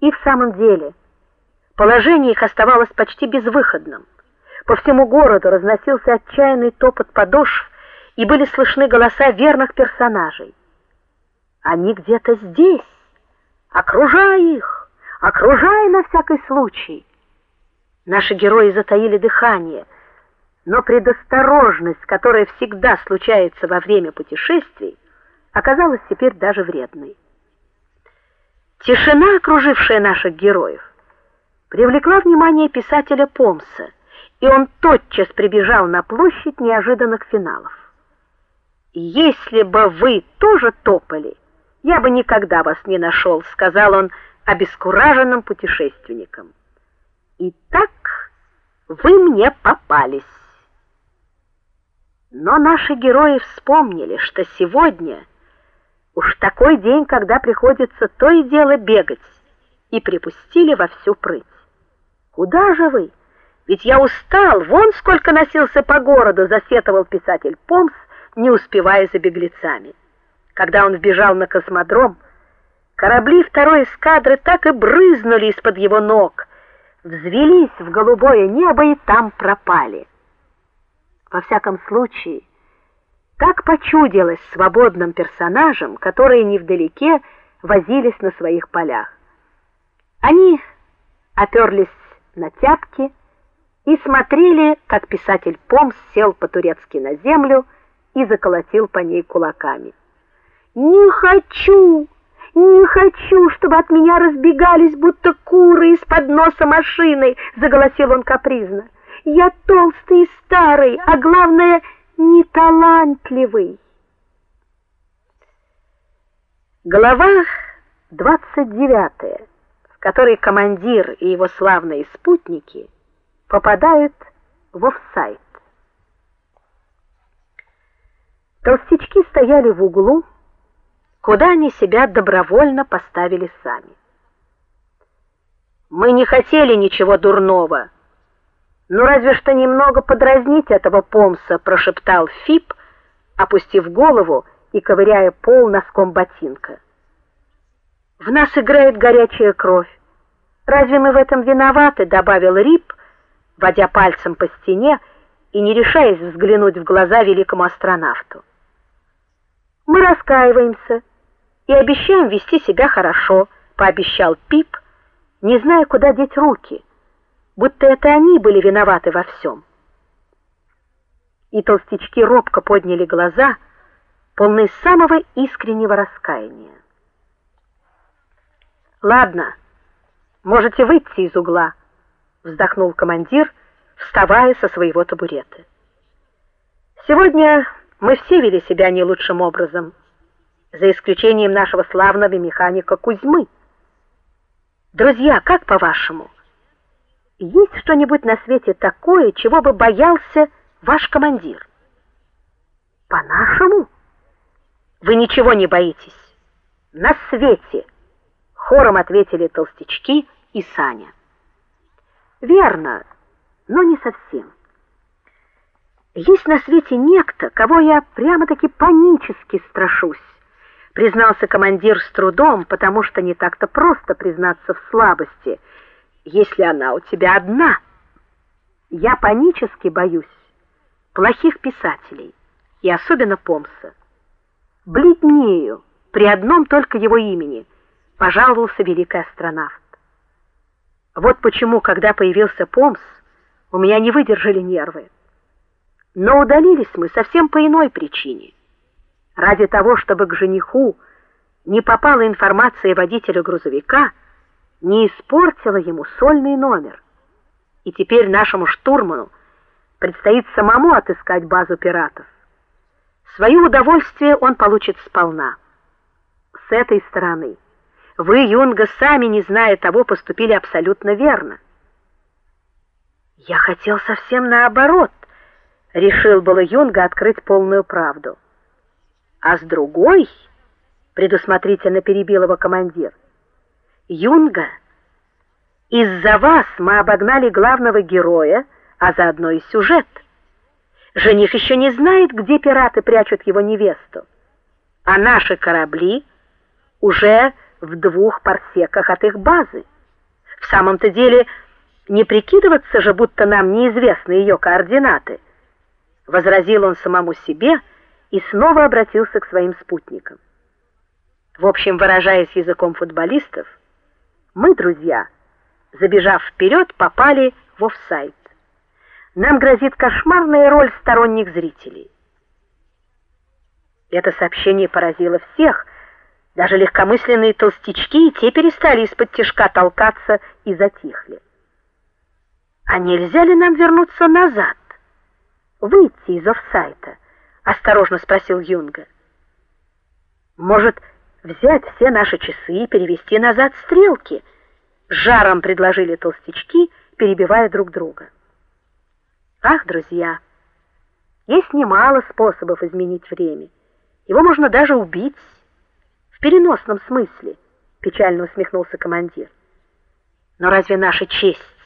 И в самом деле, положение их оставалось почти безвыходным. По всему городу разносился отчаянный топот подошв, и были слышны голоса верных персонажей. Они где-то здесь. Окружай их, окружай на всякий случай. Наши герои затаили дыхание, но предосторожность, которая всегда случается во время путешествий, оказалась теперь даже вредной. Тишина, окружившая наших героев, привлекла внимание писателя Помса, и он тотчас прибежал на площадь неожиданных финалов. Если бы вы тоже топали, я бы никогда вас не нашел», — сказал он обескураженным путешественникам. Итак, вы мне попались. Но наши герои вспомнили, что сегодня Уж такой день, когда приходится то и дело бегать, и припустили во всю прыть. Куда же вы? Ведь я устал, вон сколько носился по городу, засетовал писатель Помс, не успевая за беглецами. Когда он вбежал на космодром, корабли второй эскадры так и брызнули из-под его ног, взвелись в голубое небо и там пропали. Во всяком случае, так почудилось свободным персонажам, которые невдалеке возились на своих полях. Они оперлись на тяпки и смотрели, как писатель Помс сел по-турецки на землю и заколотил по ней кулаками. "Не хочу! Не хочу, чтобы от меня разбегались будто куры из-под носа машины", заголосил он капризно. "Я толстый и старый, а главное, неталантливый. Глава 29, в которой командир и его славные спутники попадают в офсайд. Толстячки стояли в углу, куда они себя добровольно поставили сами. Мы не хотели ничего дурного, ну разве что немного подразнить этого помса, прошептал Фип, опустив голову и ковыряя пол носком ботинка. В нас играет горячая кровь. Разве мы в этом виноваты, добавил Рип, водя пальцем по стене и не решаясь взглянуть в глаза великому астронавту. Мы раскаиваемся и обещаем вести себя хорошо, пообещал Пип, не зная, куда деть руки будто это они были виноваты во всем. И толстячки робко подняли глаза, полные самого искреннего раскаяния. Ладно, можете выйти из угла, вздохнул командир, вставая со своего табурета. Сегодня мы все вели себя не лучшим образом, за исключением нашего славного механика Кузьмы. Друзья, как по-вашему, есть что-нибудь на свете такое, чего бы боялся ваш командир? По-нашему? Вы ничего не боитесь. На свете, хором ответили толстячки и Саня. Верно, но не совсем. Есть на свете некто, кого я прямо-таки панически страшусь, признался командир с трудом, потому что не так-то просто признаться в слабости если она у тебя одна. Я панически боюсь плохих писателей, и особенно Помса. Бледнею при одном только его имени, пожаловался великий астронавт. Вот почему, когда появился Помс, у меня не выдержали нервы. Но удалились мы совсем по иной причине. Ради того, чтобы к жениху не попала информация водителя грузовика, не испортила ему сольный номер. И теперь нашему штурману предстоит самому отыскать базу пиратов. Свое удовольствие он получит сполна. С этой стороны вы, Юнга, сами не зная того, поступили абсолютно верно. Я хотел совсем наоборот, решил было Юнга открыть полную правду. А с другой, предусмотрительно перебил его командир. Юнга, из-за вас мы обогнали главного героя, а заодно и сюжет. Жених еще не знает, где пираты прячут его невесту. А наши корабли уже в двух парсеках от их базы. В самом-то деле, не прикидываться же, будто нам неизвестны ее координаты, возразил он самому себе и снова обратился к своим спутникам. В общем, выражаясь языком футболистов, мы, друзья, забежав вперед, попали в офсайд. Нам грозит кошмарная роль сторонних зрителей. Это сообщение поразило всех, даже легкомысленные толстячки, и те перестали из-под тишка толкаться и затихли. А нельзя ли нам вернуться назад? Выйти из офсайта? осторожно спросил Юнга. Может, взять все наши часы и перевести назад стрелки? жаром предложили толстячки, перебивая друг друга. Ах, друзья, есть немало способов изменить время. Его можно даже убить в переносном смысле, печально усмехнулся командир. Но разве наша честь